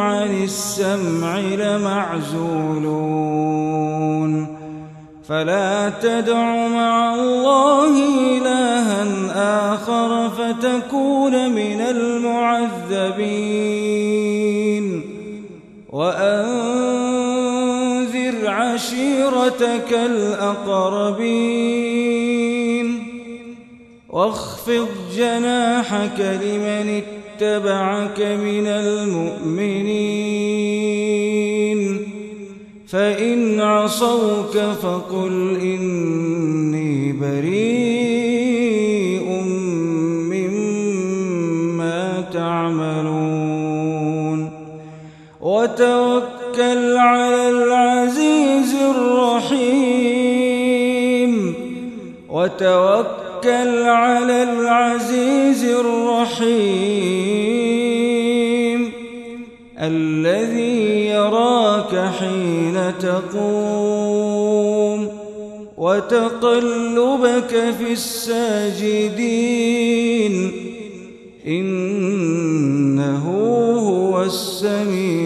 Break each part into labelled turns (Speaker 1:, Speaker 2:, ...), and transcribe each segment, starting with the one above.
Speaker 1: عن السمع لمعزولون. فلا تدع مع الله إلها آخر فتكون من المعذبين. وأنذر عشيرتك الأقربين. واخفض جناحك لمن اتبعك من المؤمنين. فإن عصوك فقل إني بريء مما تعملون. وتوكل على العزيز الرحيم. وتوكل على العزيز الرحيم الذي يراك حين تقوم وتقلبك في الساجدين إنه هو السميع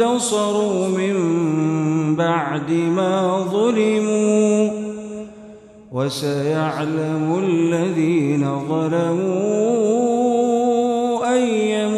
Speaker 1: وانتصروا من بعد ما ظلموا وسيعلم الذين ظلموا أي